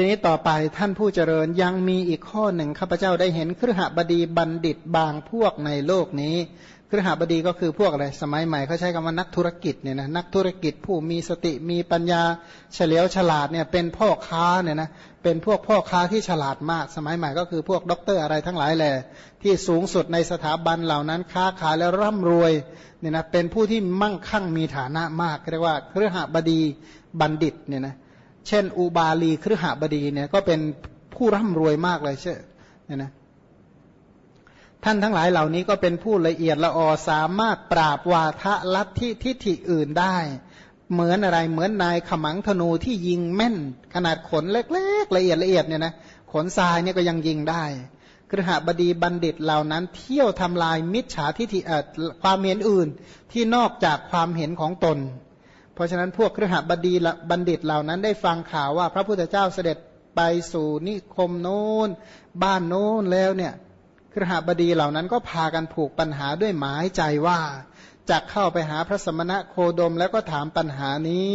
ทีนี้ต่อไปท่านผู้เจริญยังมีอีกข้อหนึ่งข้าพเจ้าได้เห็นครหบดีบัณฑิตบางพวกในโลกนี้ครหบดีก็คือพวกอะไรสมัยใหม่เขาใช้คำว่านักธุรกิจเนี่ยนะนักธุรกิจผู้มีสติมีปัญญาเฉลียวฉลาดเนี่ยเป็นพ่อค้าเนี่ยนะเป็นพวกพ่อค้าที่ฉลาดมาก สมัยใหม่ก็คือพวกด็อกเตอร์อะไรทั้งหลายแหละที่สูงสุดในสถาบันเหล่านั้นค้าขายแล้วร่ำรวยเนี่ยนะเป็นผู้ที่มั่งคั่งมีฐานะมากเรียกว่าครหบดีบัณฑิตเนี่ยนะเช่น อุบาลีครหบดีเนี่ยก็เป็นผู้ร่ำรวยมากเลยเช่เนี่ยนะท่านทั้งหลายเหล่านี้ก็เป็นผู้ละเอียดละออสามารถปราบวาทะลัทธิทิฏฐิอื่นได้ เหมือนอะไรเหมือนนายขมังธนูที่ยิงแม่น ขนาดขนเล็กๆ ละเอียดละเอียดเนี่ยนะขนทรายเนี่ยก็ยังยิงได้กรหบดีบัณฑิตเหล่านั้นเที่ยวทำลายมิจฉาทิฏฐิความเห็นอื่นที่นอกจากความเห็นของตน เพราะฉะนั้นพวกเครือหบดีบัณฑิตเหล่านั้นได้ฟังข่าวว่าพระพุทธเจ้าเสด็จไปสู่นิคมโน้น บ้านโน้นแล้วเนี่ยครหบดีเหล่านั้นก็พากันผูกปัญหาด้วยหมายใจว่าจะเข้าไปหาพระสมณะโคดมแล้วก็ถามปัญหานี้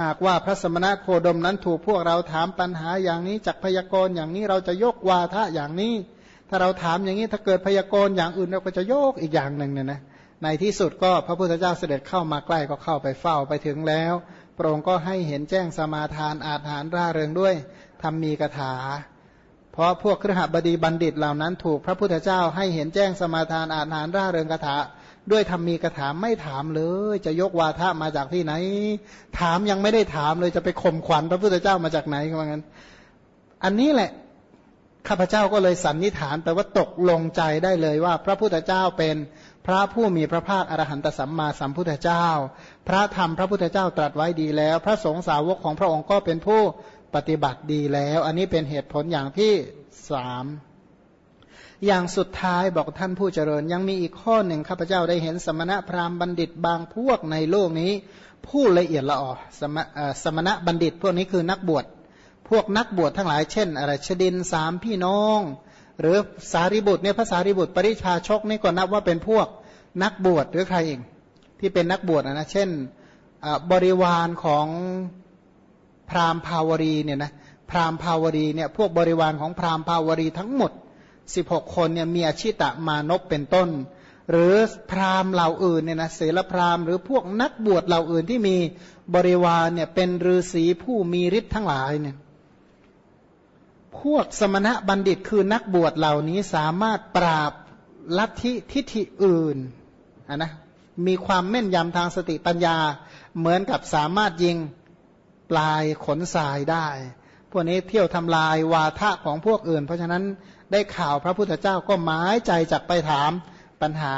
หากว่าพระสมณะโคดมนั้นถูกพวกเราถามปัญหาอย่างนี้จากพยากรณ์อย่างนี้เราจะยกวาทะอย่างนี้ ถ้าเราถามอย่างนี้ถ้าเกิดพยากรณ์อย่างอื่นเราก็จะโยกอีกอย่างหนึ่งเนี่ยนะ ในที่สุดก็พระพุทธเจ้าเสด็จเข้ามาใกล้ก็เข้าไปเฝ้าไปถึงแล้วพระองค์ก็ให้เห็นแจ้งสมาทานอาถานร่าเริงด้วยทำมีกถา เพราะพวกครือขบดีบัณฑิตเหล่านั้นถูกพระพุทธเจ้าให้เห็นแจ้งสมาทานอาหารร่าเริงคาถา ด้วยทำมีกถาไม่ถามเลย จะยกวาทะมาจากที่ไหน ถามยังไม่ได้ถามเลยจะไปข่มขวัญพระพุทธเจ้ามาจากไหนว่างั้น อันนี้แหละข้าพเจ้าก็เลยสันนิษฐานแปลว่าตกลงใจได้เลยว่า พระพุทธเจ้าเป็น พระผู้มีพระภาคอรหันตสัมมาสัมพุทธเจ้า พระธรรมพระพุทธเจ้าตรัสไว้ดีแล้ว พระสงฆ์สาวกของพระองค์ก็เป็นผู้ปฏิบัติดีแล้ว อันนี้เป็นเหตุผลอย่างที่สามอย่างสุดท้ายบอกท่านผู้เจริญ ยังมีอีกข้อหนึ่งข้าพเจ้าได้เห็นสมณะพราหมณ์บัณฑิตบางพวกในโลกนี้ ผู้ละเอียดละออสมสมณะบัณฑิตพวกนี้คือนักบวชพวกนักบวชทั้งหลายเช่นอะไรชดินสามพี่น้อง หรือสารีบุตรเนี่ยภาษารีบุตรปริชาชกนี่ก็นับว่าเป็นพวก นักบวชหรือใครเองที่เป็นนักบวชนะเช่นบริวารของพราหมณ์ภาวรีเนี่ยนะพราหมณ์ภาวรีเนี่ยพวกบริวารของพราหมณ์ภาวรีทั้งหมด 16 คนเนี่ยมีอาชีตะมานพเป็นต้น หรือพราหมณ์เหล่าอื่นเนี่ยนะเสลพราหมณ์หรือพวกนักบวชเหล่าอื่นที่มีบริวารเนี่ยเป็นฤาษีผู้มีฤทธิ์ทั้งหลายเนี่ยพวกสมณะบัณฑิตคือนักบวชเหล่านี้สามารถปราบลัทธิทิฏฐิอื่น นนะมีความแม่นยำทางสติปัญญา เหมือนกับสามารถยิงปลายขนทรายได้ พวกนี้เที่ยวทำลายวาทะของพวกอื่น เพราะฉะนั้นได้ข่าวพระพุทธเจ้าก็หมายใจจักไปถามปัญหา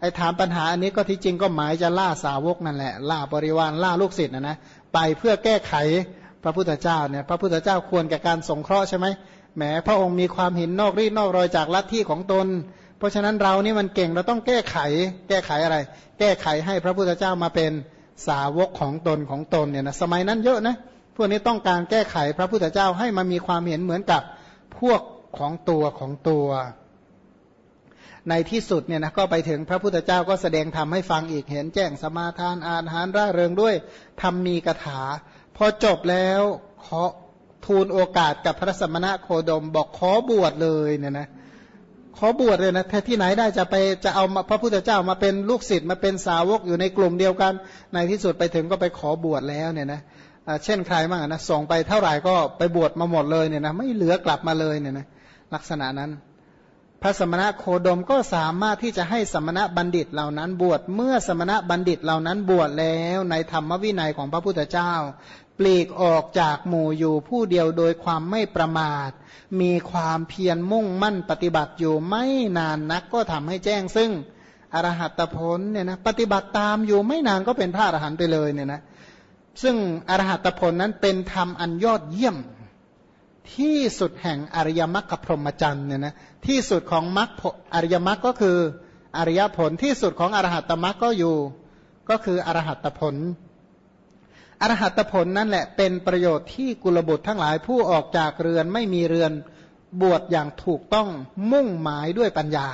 ไอ้ถามปัญหาอันนี้ก็ที่จริงก็หมายจะล่าสาวกนั่นแหละ ล่าบริวารล่าลูกศิษย์นะนะไปเพื่อแก้ไขพระพุทธเจ้าเนี่ยพระพุทธเจ้าควรแก่การสงเคราะห์ใช่ไหมแหมพระองค์มีความเห็นนอกรีดนอกรอยจากลัทธิของตน เพราะฉะนั้นเรานี่มันเก่งเราต้องแก้ไข แก้ไขอะไร แก้ไขให้พระพุทธเจ้ามาเป็นสาวกของตนของตนเนี่ยนะสมัยนั้นเยอะนะพวกนี้ต้องการแก้ไขพระพุทธเจ้าให้มันมีความเห็นเหมือนกับพวกของตัวของตัว ในที่สุดเนี่ยนะก็ไปถึงพระพุทธเจ้าก็แสดงธรรมให้ฟังอีกเห็นแจ้งสมาทานอาหารร่าเริงด้วยทำมีกถา พอจบแล้วขอทูลโอกาสกับพระสมณะโคดมบอกขอบวชเลยเนี่ยนะ ขอบวชเลยนะแท้ที่ไหนได้จะไปจะเอาพระพุทธเจ้ามาเป็นลูกศิษย์มาเป็นสาวกอยู่ในกลุ่มเดียวกัน ในที่สุดไปถึงก็ไปขอบวชแล้วเนี่ยนะเช่นใครบ้างนะส่งไปเท่าไหร่ก็ไปบวชมาหมดเลยเนี่ยนะไม่เหลือกลับมาเลยเนี่ยนะลักษณะนั้น พระสมณะโคดมก็สามารถที่จะให้สมณะบัณฑิตเหล่านั้นบวชเมื่อสมณะบัณฑิตเหล่านั้นบวชแล้วในธรรมวินัยของพระพุทธเจ้า ปลีกออกจากหมู่อยู่ผู้เดียวโดยความไม่ประมาท มีความเพียรมุ่งมั่นปฏิบัติอยู่ไม่นานนักก็ทำให้แจ้งซึ่งอรหัตผลเนี่ยนะปฏิบัติตามอยู่ไม่นานก็เป็นพระอรหันต์ไปเลยเนี่ยนะซึ่งอรหัตผลนั้นเป็นธรรมอันยอดเยี่ยม ที่สุดแห่งอริยมรรคพรหมจรรย์เนี่ยนะที่สุดของมรรคอริยมรรคก็คืออริยผลที่สุดของอรหัตมรรคก็อยู่ ก็คืออรหัตผล อรหัตผลนั่นแหละเป็นประโยชน์ที่กุลบุตรทั้งหลายผู้ออกจากเรือนไม่มีเรือนบวชอย่างถูกต้องมุ่งหมายด้วยปัญญา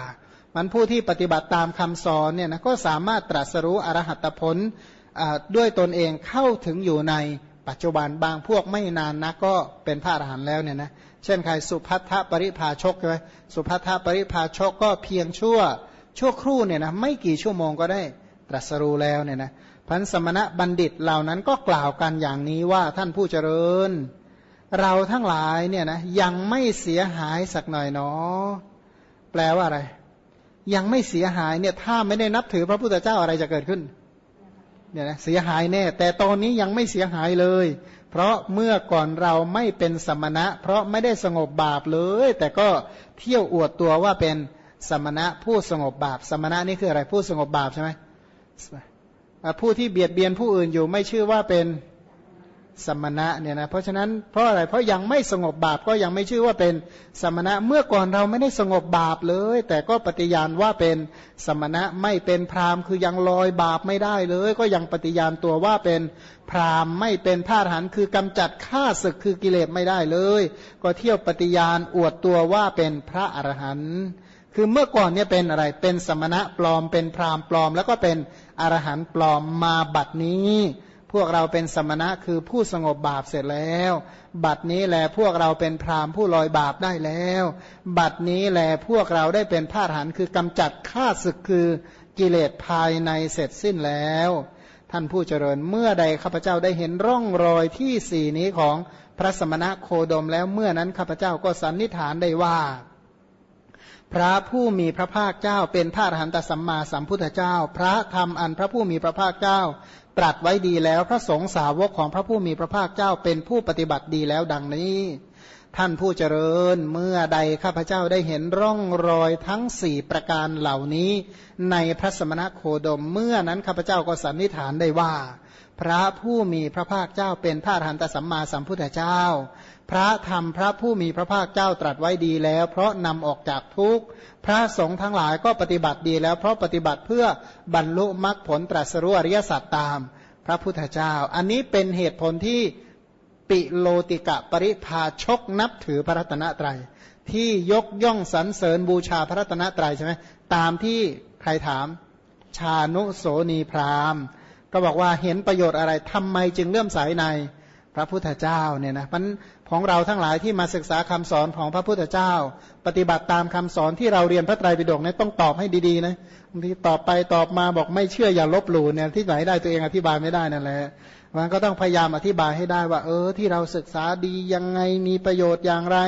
มันผู้ที่ปฏิบัติตามคำสอนเนี่ยนะก็สามารถตรัสรู้อรหัตผลด้วยตนเองเข้าถึงอยู่ในปัจจุบันบางพวกไม่นานนักก็เป็นพระอรหันต์แล้วเนี่ยนะเช่นใครสุพัทธปริภาชกใช่ไหมสุพัทธปริภาชกก็เพียงชั่วชั่วครู่เนี่ยนะไม่กี่ชั่วโมงก็ได้ตรัสรู้แล้วเนี่ยนะ พันสมณะบัณฑิตเหล่านั้นก็กล่าวกันอย่างนี้ว่าท่านผู้เจริญ เราทั้งหลายเนี่ยนะยังไม่เสียหายสักหน่อยเนาะแปลว่าอะไร ยังไม่เสียหายเนี่ยถ้าไม่ได้นับถือพระพุทธเจ้าอะไรจะเกิดขึ้นเนี่ยนะเสียหายแน่ แต่ตอนนี้ยังไม่เสียหายเลย เพราะเมื่อก่อนเราไม่เป็นสมณะ เพราะไม่ได้สงบบาปเลย แต่ก็เที่ยวอวดตัวว่าเป็นสมณะผู้สงบบาป สมณะนี่คืออะไรผู้สงบบาปใช่ไหม ผู้ที่เบียดเบียนผู้อื่นอยู่ไม่ชื่อว่าเป็นสมณะเนี่ยนะเพราะฉะนั้นเพราะอะไรเพราะยังไม่สงบบาปก็ยังไม่ชื่อว่าเป็นสมณะเมื่อก่อนเราไม่ได้สงบบาปเลย แต่ก็ปฏิญาณว่าเป็นสมณะไม่เป็นพราหมณ์คือยังลอยบาปไม่ได้เลย ก็ยังปฏิญาณตัวว่าเป็นพราหมณ์ไม่เป็นพาหันคือกำจัดฆ่าศึกคือกิเลสไม่ได้เลย ก็เที่ยวปฏิญาณอวดตัวว่าเป็นพระอรหันต์คือเมื่อก่อนเนี่ยเป็นอะไรเป็นสมณะปลอมเป็นพราหมณ์ปลอม แล้วก็เป็น อรหันต์ปลอมมาบัดนี้ พวกเราเป็นสมณะคือผู้สงบบาปเสร็จแล้ว บัดนี้แลพวกเราเป็นพรามผู้ลอยบาปได้แล้ว บัดนี้แลพวกเราได้เป็นพาหันคือกำจัดฆ่าศึกคือกิเลสภายในเสร็จสิ้นแล้ว ท่านผู้เจริญเมื่อใดข้าพเจ้าได้เห็นร่องรอยที่สี่นี้ของพระสมณะโคดมแล้วเมื่อนั้นข้าพเจ้าก็สันนิษฐานได้ว่า พระผู้มีพระภาคเจ้า เป็นพระอรหันตสัมมาสัมพุทธเจ้า พระธรรมอันพระผู้มีพระภาคเจ้า ตรัสไว้ดีแล้วพระสงฆ์สาวกของพระผู้มีพระภาคเจ้า เป็นผู้ปฏิบัติดีแล้วดังนี้ ท่านผู้เจริญเมื่อใดข้าพเจ้าได้เห็นร่องรอยทั้งสี่ประการเหล่านี้ ในพระสมณโคดมเมื่อนั้นข้าพเจ้าก็สันนิษฐานได้ว่า พระผู้มีพระภาคเจ้าเป็นพระอรหันตสัมมาสัมพุทธเจ้า พระธรรมพระผู้มีพระภาคเจ้าตรัสไว้ดีแล้ว เพราะนำออกจากทุกข์พระสงฆ์ทั้งหลายก็ปฏิบัติดีแล้ว เพราะปฏิบัติเพื่อบรรลุมรรคผลตรัสรู้อริยสัจตาม พระพุทธเจ้า อันนี้เป็นเหตุผลที่ปิโลติกะปริภาชกนับถือพระรัตนตรัย ที่ยกย่องสรรเสริญบูชาพระรัตนตรัยใช่ไหมตามที่ใครถามชานุโสนีพรามก็บอกว่าเห็นประโยชน์อะไรทำไมจึงเลื่อมใสในพระพุทธเจ้าเนี่ยนะมัน ของเราทั้งหลายที่มาศึกษาคำสอนของพระพุทธเจ้า ปฏิบัติตามคำสอนที่เราเรียนพระไตรปิฎกเนี่ยต้องตอบให้ดีๆนะบางทีตอบไปตอบมาบอกไม่เชื่ออย่าลบหลู่เนี่ยที่ไหนได้ตัวเองอธิบายไม่ได้นั่นแหละมันก็ต้องพยายามอธิบายให้ได้ว่า เออที่เราศึกษาดียังไงมีประโยชน์อย่างไร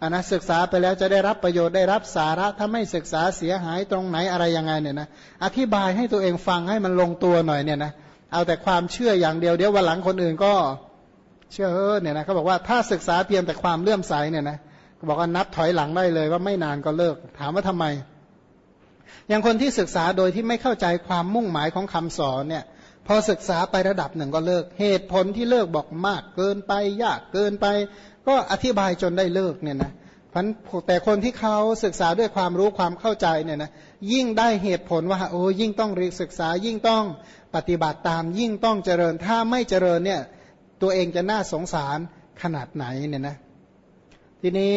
อันนะศึกษาไปแล้วจะได้รับประโยชน์ได้รับสาระถ้าไม่ศึกษาเสียหายตรงไหนอะไรยังไงเนี่ยนะอธิบายให้ตัวเองฟังให้มันลงตัวหน่อยเนี่ยนะเอาแต่ความเชื่ออย่างเดียวเดี๋ยววันหลังคนอื่นก็ เชื่อเออเนี่ยนะเขาบอกว่าถ้าศึกษาเพียงแต่ความเลื่อมใสเนี่ยนะบอกว่านับถอยหลังได้เลยว่าไม่นานก็เลิก ถามว่าทำไม อย่างคนที่ศึกษาโดยที่ไม่เข้าใจความมุ่งหมายของคำสอนเนี่ย พอศึกษาไประดับหนึ่งก็เลิก เหตุผลที่เลิกบอกมากเกินไปยากเกินไป ก็อธิบายจนได้เลิกเนี่ยนะพันแต่คนที่เขาศึกษาด้วยความรู้ความเข้าใจเนี่ยนะยิ่งได้เหตุผลว่าโอ้ยิ่งต้องเรียนศึกษายิ่งต้องปฏิบัติตามยิ่งต้องเจริญถ้าไม่เจริญเนี่ย ตัวเองจะน่าสงสารขนาดไหนเนี่ยนะ ทีนี้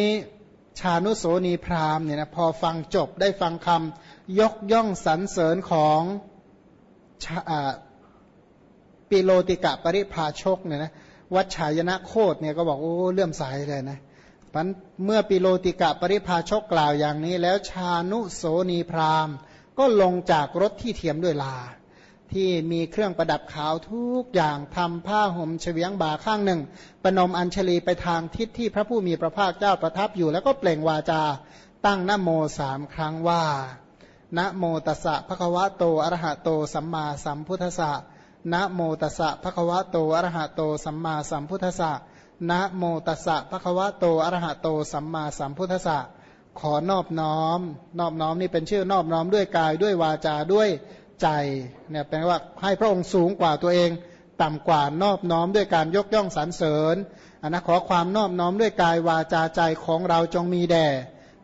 ชานุโสนีพราหมณ์เนี่ยนะพอฟังจบได้ฟังคำยกย่องสรรเสริญของปิโลติกะปริภาชกเนี่ยนะวัชชายนะโคดเนี่ยก็บอกโอ้เลื่อมสเลยนะพันเมื่อปิโลติกะปริภาชกกล่าวอย่างนี้ แล้วชานุโสนีพราหมณ์ ก็ลงจากรถที่เทียมด้วยลา ที่มีเครื่องประดับขาวทุกอย่างทำผ้าห่มเฉียงบ่าข้างหนึ่งปนมอัญชลีไปทางทิศที่พระผู้มีพระภาคเจ้าประทับอยู่ แล้วก็เปล่งวาจาตั้งนโมสามครั้งว่านะโมตัสสะภะคะวะโตอะระหะโตสัมมาสัมพุทธัสสะนะโมตัสสะภะคะวะโตอะระหะโตสัมมาสัมพุทธัสสะนะโมตัสสะภะคะวะโตอะระหะโตสัมมาสัมพุทธัสสะขอนอบน้อม นอบน้อมนี่เป็นชื่อนอบน้อมด้วยกายด้วยวาจาด้วย ใจเนี่ยแปลว่าให้พระองค์สูงกว่าตัวเอง ต่ำกว่านอบน้อมด้วยการยกย่องสรรเสริญอันนะขอความนอบน้อมด้วยกายวาจาใจของเราจงมีแด่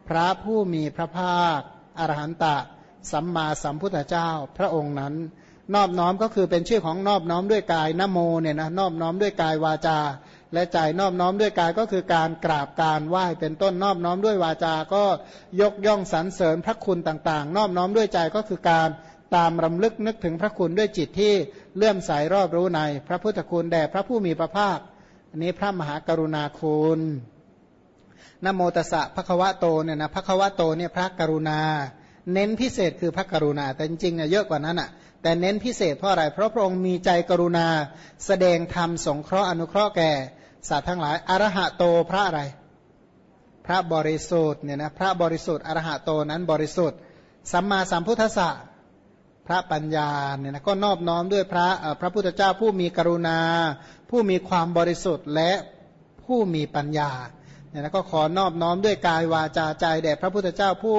พระผู้มีพระภาคอรหันตะ สัมมาสัมพุทธเจ้าพระองค์นั้น นอบน้อมก็คือเป็นชื่อของนอบน้อมด้วยกายนโมเนี่ยนะนอบน้อมด้วยกายวาจา และใจนอบน้อมด้วยกายก็คือการกราบการไหว้เป็นต้นนอบน้อมด้วยวาจาก็ยกย่องสรรเสริญพระคุณต่างๆ นอบน้อมด้วยใจก็คือการ ตามรำลึกนึกถึงพระคุณด้วยจิตที่เลื่อมใสรอบรู้ใน พระพุทธคุณแด่พระผู้มีพระภาค อันนี้พระมหากรุณาคุณนโมตสะพระควะโตเนี่ยนะพระควะโตเนี่ยพระกรุณา เน้นพิเศษคือพระกรุณา แต่จริงๆเนี่ยเยอะกว่านั้นอะ แต่เน้นพิเศษเพราะอะไร เพราะพระองค์มีใจกรุณา แสดงธรรมสงเคราะห์อนุเคราะห์แก่สัตว์ทั้งหลายอรหะโตพระอะไร พระบริสุทธิ์เนี่ยนะพระบริสุทธิ์อรหะโตนั้นบริสุทธิ์ สัมมาสัมพุทธะ พระปัญญาเนี่ยนะก็นอบน้อมด้วยพระพระพุทธเจ้าผู้มีกรุณา ผู้มีความบริสุทธิ์และผู้มีปัญญาเนี่ยนะก็ขอนอบน้อมด้วยกายวาจาใจแด่พระพุทธเจ้าผู้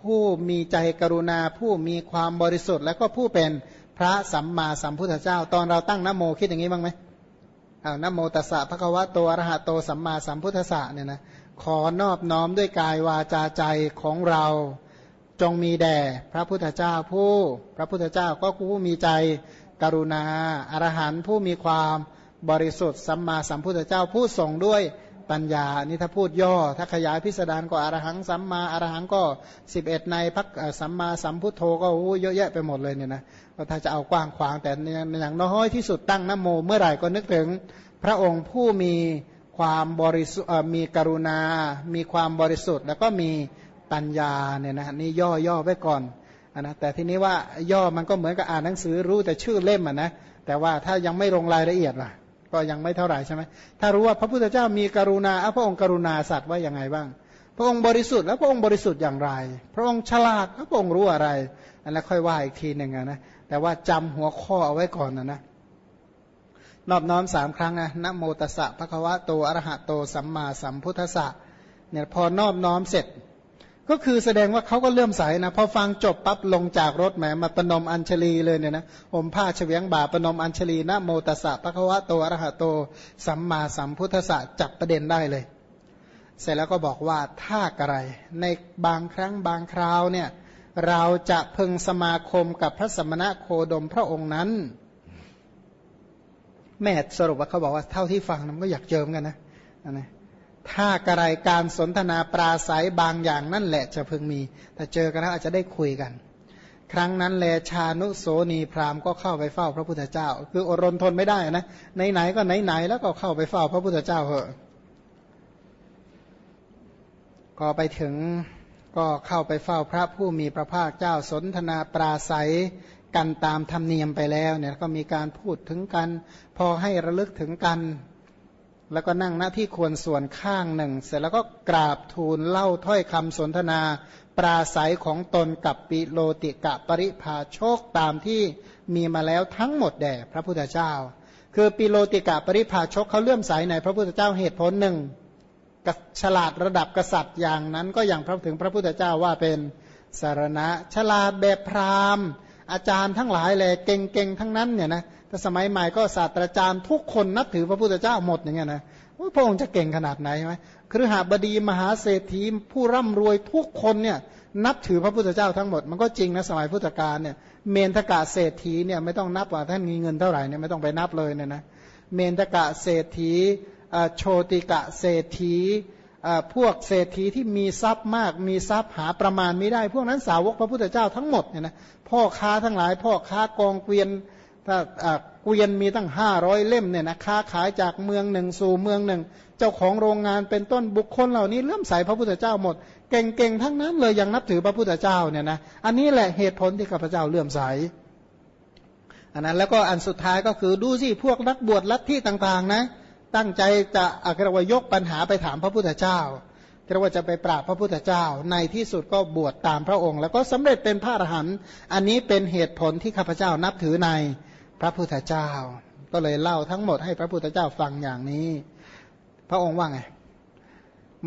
ผู้มีใจกรุณา ผู้มีความบริสุทธิ์ และก็ผู้เป็นพระสัมมาสัมพุทธเจ้า ตอนเราตั้งนโมคิดอย่างนี้บ้างไหมเอานโมตัสสะภะคะวะโตอรหะโตสัมมาสัมพุทธะเนี่ยนะขอนอบน้อมด้วยกายวาจาใจของเรา จงมีแด่พระพุทธเจ้าผู้ พระพุทธเจ้าก็ผู้มีใจกรุณาอรหันต์ผู้มีความบริสุทธิ์สัมมาสัมพุทธเจ้าผู้ทรงด้วยปัญญานี่ถ้าพูดย่อ ถ้าขยายพิสดารก็อรหังสัมมาอรหังก็ 11 ในพักสัมมาสัมพุทโธก็เยอะแยะไปหมดเลยเนี่ยนะก็ถ้าจะเอากว้างขวางแต่อย่างน้อยที่สุดตั้งนโมเมื่อไหร่ก็นึกถึง พระองค์ผู้มีความบริสุทธิ์มีกรุณา มีความบริสุทธิ์แล้วก็มี ปัญญาเนี่ยนะนี่ย่อย่อไว้ก่อนอนะแต่ทีนี้ว่าย่อมันก็เหมือนกับอ่านหนังสือรู้แต่ชื่อเล่มอะนะแต่ว่าถ้ายังไม่ลงรายละเอียดล่ะ ก็ยังไม่เท่าไหร่ใช่ไหมถ้ารู้ว่าพระพุทธเจ้ามีกรุณาพระองค์กรุณาสัตว์ว่ายังไงบ้าง พระองค์บริสุทธิ์แล้วพระองค์บริสุทธิ์อย่างไร พระองค์ฉลาดแล้วพระองค์รู้อะไรอันนั้นค่อยว่าอีกทีหนึ่งนะแต่ว่าจำหัวข้อเอาไว้ก่อนนะนะนอบน้อมสามครั้งนะนะโมตัสสะภะคะวะโตอรหะโตสัมมาสัมพุทธัสสะเนี่ยพอนอบน้อมเสร็จ ก็คือแสดงว่าเขาก็เลื่อมใสนะพอฟังจบปั๊บลงจากรถแหมมาปนมอัญชลีเลยเนี่ยนะอมผ้าเฉียงบ่าปนมอัญชลีนะโมตัสสะปะคะวะโตอรหะโต สัมมาสัมพุทธะจับประเด็นได้เลย เสร็จแล้วก็บอกว่าถ้ากระไร ในบางครั้งบางคราวเนี่ยเราจะพึงสมาคมกับพระสมณะโคดมพระองค์นั้น แม่สรุปว่าเขาบอกว่าเท่าที่ฟังมันก็อยากเจิมกันนะนะ ถ้ากระไรการสนทนาปราศัยบางอย่างนั่นแหละจะพึงมี แต่เจอกันแล้วอาจจะได้คุยกัน ครั้งนั้นแลชานุโสนีพราหมณ์ก็เข้าไปเฝ้าพระพุทธเจ้า คืออดรนทนไม่ได้นะไหนๆก็ไหนๆแล้วก็เข้าไปเฝ้าพระพุทธเจ้าเหอะ ก็ไปถึงก็เข้าไปเฝ้าพระผู้มีพระภาคเจ้าสนทนาปราศัยกันตามธรรมเนียมไปแล้วเนี่ยก็มีการพูดถึงกัน พอให้ระลึกถึงกัน แล้วก็นั่งหน้าที่ควรส่วนข้างหนึ่ง เสร็จแล้วก็กราบทูลเล่าถ้อยคำสนทนา ปราศัยของตนกับปิโลติกะปริภาโชคตามที่มีมาแล้วทั้งหมดแด่พระพุทธเจ้า คือปิโลติกะปริภาชกเขาเลื่อมใสในพระพุทธเจ้าเหตุผลหนึ่งฉลาดระดับกษัตริย์อย่างนั้นก็อย่างพระถึงพระพุทธเจ้าว่าเป็นสารณะ ฉลาดแบบพราหมณ์ อาจารย์ทั้งหลายเลยเก่งๆทั้งนั้นเนี่ยนะ แต่สมัยใหม่ก็ศาสตราจารย์ทุกคนนับถือพระพุทธเจ้าหมดอย่างเงี้ยนะพระองค์จะเก่งขนาดไหนใช่ไหมครือหาบดีมหาเศรษฐีผู้ร่ำรวยทุกคนเนี่ยนับถือพระพุทธเจ้าทั้งหมด มันก็จริงนะสมัยพุทธกาลเนี่ยเมนทกะเศรษฐีเนี่ยไม่ต้องนับว่าท่านมีเงินเท่าไหร่เนี่ยไม่ต้องไปนับเลยเนี่ยนะเมนทกะเศรษฐีโชติกะเศรษฐีพวกเศรษฐีที่มีทรัพย์มากมีทรัพย์หาประมาณไม่ได้ พวกนั้นสาวกพระพุทธเจ้าทั้งหมดเนี่ยนะพ่อค้าทั้งหลาย พ่อค้ากองเกวียน ถ้าเกวียนมีตั้งห้าร้อยเล่มเนี่ยนะค้าขายจากเมืองหนึ่งสู่เมืองหนึ่ง เจ้าของโรงงานเป็นต้นบุคคลเหล่านี้เลื่อมใสพระพุทธเจ้าหมด เก่งๆทั้งนั้นเลยยังนับถือพระพุทธเจ้าเนี่ยนะอันนี้แหละเหตุผลที่ข้าพเจ้าเลื่อมใสอันนั้นแล้วก็อันสุดท้ายก็คือดูสิพวกนักบวชลัทธิต่างๆนะ ตั้งใจจะอักรวยกปัญหาไปถามพระพุทธเจ้าเรียกว่าจะไปปราบพระพุทธเจ้า ในที่สุดก็บวชตามพระองค์ แล้วก็สำเร็จเป็นพระอรหันต์อันนี้เป็นเหตุผลที่ข้าพเจ้านับถือใน พระพุทธเจ้า ก็เลยเล่าทั้งหมดให้พระพุทธเจ้าฟังอย่างนี้ พระองค์ว่าไง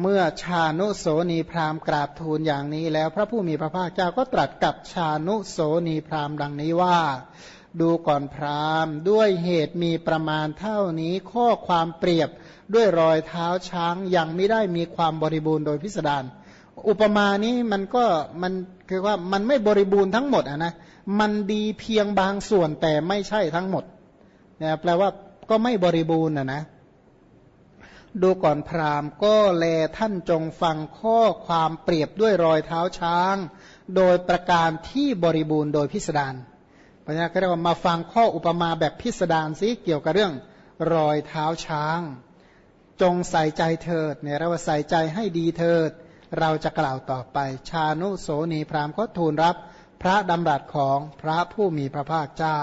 เมื่อชานุโสนีพราหมณ์กราบทูลอย่างนี้ แล้วพระผู้มีพระภาคเจ้าก็ตรัสกับชานุโสนีพราหมณ์ดังนี้ว่าดูก่อนพราหมณ์ด้วยเหตุมีประมาณเท่านี้ข้อความเปรียบด้วยรอยเท้าช้างยังไม่ได้มีความบริบูรณ์โดยพิสดารอุปมานี้มันก็มันคือว่ามันไม่บริบูรณ์ทั้งหมดอะนะ มันดีเพียงบางส่วนแต่ไม่ใช่ทั้งหมดนี่ยแปลว่าก็ไม่บริบูรณ์นะนะ ดูก่อนพราหมณ์ก็แลท่านจงฟังข้อความเปรียบด้วยรอยเท้าช้าง โดยประการที่บริบูรณ์โดยพิสดารเพราะฉะนั้นก็เรียกว่ามาฟังข้ออุปมาแบบพิสดารซิเกี่ยวกับเรื่องรอยเท้าช้าง จงใส่ใจเถิดเนี่ยเราว่าใส่ใจให้ดีเถิด เราจะกล่าวต่อไป ชานุโสนีพรามก็ทูลรับ พระดำรัสของพระผู้มีพระภาคเจ้า